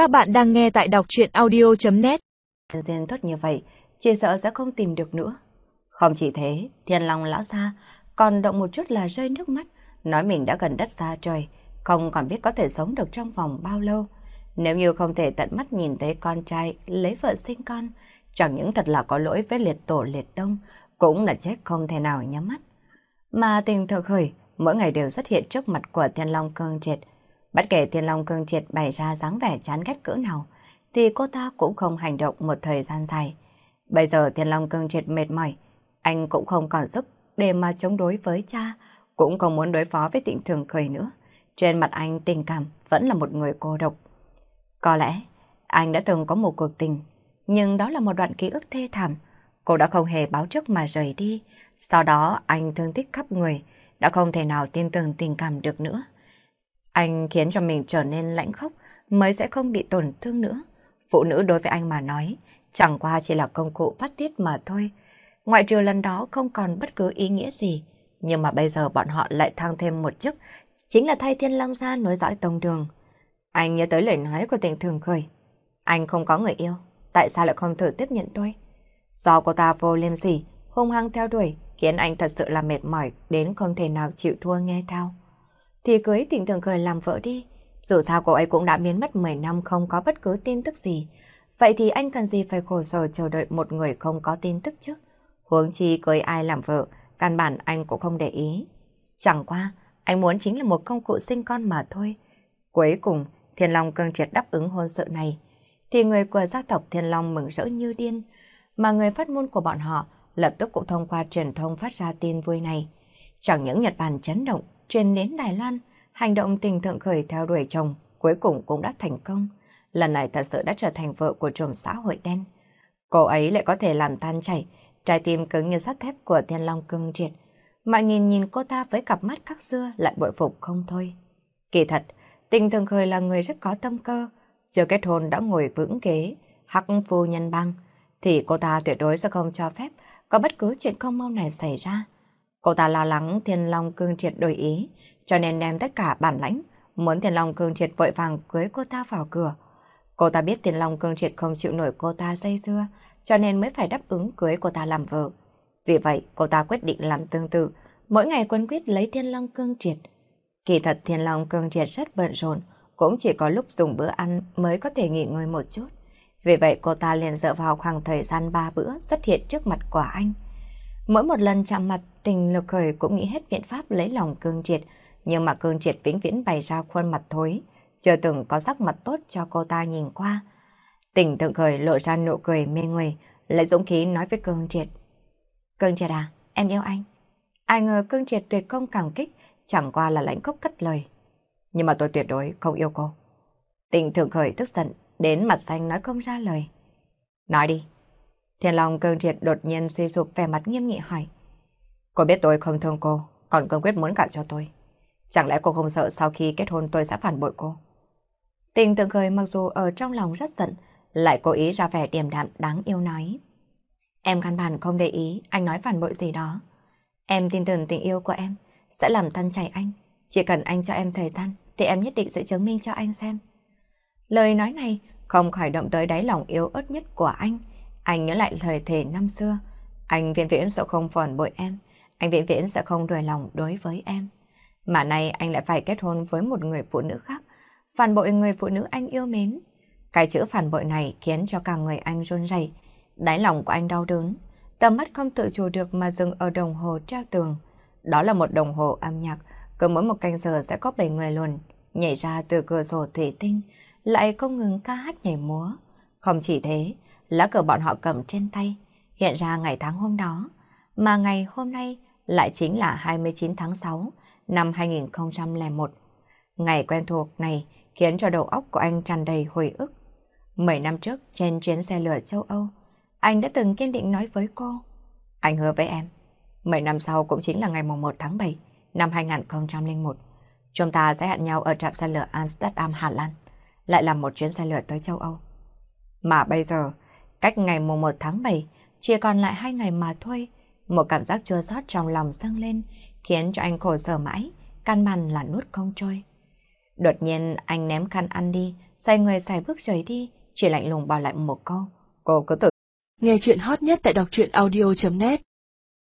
Các bạn đang nghe tại đọc chuyện audio.net Duyên tốt như vậy, chỉ sợ sẽ không tìm được nữa. Không chỉ thế, thiên long lão ra, còn động một chút là rơi nước mắt, nói mình đã gần đất xa trời, không còn biết có thể sống được trong vòng bao lâu. Nếu như không thể tận mắt nhìn thấy con trai lấy vợ sinh con, chẳng những thật là có lỗi với liệt tổ liệt tông, cũng là chết không thể nào nhắm mắt. Mà tình thực khởi, mỗi ngày đều xuất hiện trước mặt của thiên long cương triệt. Bất kể thiên long cương triệt bày ra dáng vẻ chán ghét cỡ nào, thì cô ta cũng không hành động một thời gian dài. Bây giờ thiên long cương triệt mệt mỏi, anh cũng không còn sức để mà chống đối với cha, cũng không muốn đối phó với tịnh thường khởi nữa. Trên mặt anh tình cảm vẫn là một người cô độc. Có lẽ anh đã từng có một cuộc tình, nhưng đó là một đoạn ký ức thê thảm. Cô đã không hề báo trước mà rời đi. Sau đó anh thương tích khắp người, đã không thể nào tin tưởng tình cảm được nữa. Anh khiến cho mình trở nên lãnh khốc mới sẽ không bị tổn thương nữa. Phụ nữ đối với anh mà nói, chẳng qua chỉ là công cụ phát tiết mà thôi. Ngoại trừ lần đó không còn bất cứ ý nghĩa gì. Nhưng mà bây giờ bọn họ lại thăng thêm một chức, chính là thay Thiên Long ra nối dõi tông đường. Anh nhớ tới lời nói của tình thường khởi. Anh không có người yêu, tại sao lại không thử tiếp nhận tôi? Do cô ta vô liêm sỉ, hung hăng theo đuổi, khiến anh thật sự là mệt mỏi đến không thể nào chịu thua nghe theo. Thì cưới tình thường khởi làm vợ đi. Dù sao cô ấy cũng đã biến mất 10 năm không có bất cứ tin tức gì. Vậy thì anh cần gì phải khổ sở chờ đợi một người không có tin tức chứ? Huống chi cưới ai làm vợ, căn bản anh cũng không để ý. Chẳng qua, anh muốn chính là một công cụ sinh con mà thôi. Cuối cùng, Thiên Long cương triệt đáp ứng hôn sự này. Thì người của gia tộc Thiên Long mừng rỡ như điên. Mà người phát ngôn của bọn họ lập tức cũng thông qua truyền thông phát ra tin vui này. Chẳng những Nhật Bản chấn động, truyền đến Đài Loan, hành động tình thượng khởi theo đuổi chồng cuối cùng cũng đã thành công. Lần này thật sự đã trở thành vợ của trùm xã hội đen. Cô ấy lại có thể làm tan chảy, trái tim cứng như sắt thép của Thiên Long cương triệt. Mọi nhìn nhìn cô ta với cặp mắt khắc xưa lại bội phục không thôi. Kỳ thật, tình thường khởi là người rất có tâm cơ. Chưa kết hôn đã ngồi vững ghế, hắc phu nhân băng, thì cô ta tuyệt đối sẽ không cho phép có bất cứ chuyện không mau này xảy ra. Cô ta lo lắng Thiên Long Cương Triệt đổi ý, cho nên đem tất cả bản lãnh, muốn Thiên Long Cương Triệt vội vàng cưới cô ta vào cửa. Cô ta biết Thiên Long Cương Triệt không chịu nổi cô ta dây dưa, cho nên mới phải đáp ứng cưới cô ta làm vợ. Vì vậy, cô ta quyết định làm tương tự, mỗi ngày quân quyết lấy Thiên Long Cương Triệt. Kỳ thật Thiên Long Cương Triệt rất bận rộn, cũng chỉ có lúc dùng bữa ăn mới có thể nghỉ ngơi một chút. Vì vậy cô ta liền dựa vào khoảng thời gian ba bữa xuất hiện trước mặt của anh. Mỗi một lần chạm mặt, tình lục khởi cũng nghĩ hết biện pháp lấy lòng cương triệt, nhưng mà cương triệt vĩnh viễn bày ra khuôn mặt thối, chưa từng có sắc mặt tốt cho cô ta nhìn qua. Tình thượng khởi lộ ra nụ cười mê người, lấy dũng khí nói với cương triệt. Cương triệt à, em yêu anh. Ai ngờ cương triệt tuyệt không cảm kích, chẳng qua là lãnh cốc cất lời. Nhưng mà tôi tuyệt đối không yêu cô. Tình thượng khởi tức giận, đến mặt xanh nói không ra lời. Nói đi. Thiên Long cương triệt đột nhiên suy sụp vẻ mặt nghiêm nghị hỏi. Cô biết tôi không thương cô, còn cương quyết muốn gả cho tôi. Chẳng lẽ cô không sợ sau khi kết hôn tôi sẽ phản bội cô? Tình tượng cười mặc dù ở trong lòng rất giận, lại cố ý ra vẻ điềm đạm đáng yêu nói. Em căn bản không để ý anh nói phản bội gì đó. Em tin tưởng tình yêu của em sẽ làm tan chảy anh. Chỉ cần anh cho em thời gian thì em nhất định sẽ chứng minh cho anh xem. Lời nói này không khỏi động tới đáy lòng yếu ớt nhất của anh. Anh nhớ lại lời thề năm xưa. Anh viễn viễn sẽ không phản bội em. Anh viễn viễn sẽ không đuổi lòng đối với em. Mà nay anh lại phải kết hôn với một người phụ nữ khác. Phản bội người phụ nữ anh yêu mến. Cái chữ phản bội này khiến cho cả người anh run rẩy, Đáy lòng của anh đau đớn. Tầm mắt không tự chủ được mà dừng ở đồng hồ treo tường. Đó là một đồng hồ âm nhạc. Cứ mỗi một canh giờ sẽ có bảy người luồn nhảy ra từ cửa sổ thủy tinh, lại không ngừng ca hát nhảy múa. Không chỉ thế, lá cờ bọn họ cầm trên tay, hiện ra ngày tháng hôm đó, mà ngày hôm nay lại chính là 29 tháng 6 năm 2001. Ngày quen thuộc này khiến cho đầu óc của anh tràn đầy hồi ức. Mười năm trước trên chuyến xe lửa châu Âu, anh đã từng kiên định nói với cô. Anh hứa với em, mười năm sau cũng chính là ngày 1 tháng 7 năm 2001. Chúng ta sẽ hẹn nhau ở trạm xe lửa Amsterdam, Hà Lan, lại làm một chuyến xe lửa tới châu Âu. Mà bây giờ, cách ngày mùng 1 tháng 7, chỉ còn lại hai ngày mà thôi, một cảm giác chua xót trong lòng dâng lên, khiến cho anh khổ sở mãi, căn bản là nuốt không trôi. Đột nhiên anh ném khăn ăn đi, xoay người xài bước rời đi, chỉ lạnh lùng bảo lại một câu. Cô cứ tự Nghe chuyện hot nhất tại đọc truyện audio.net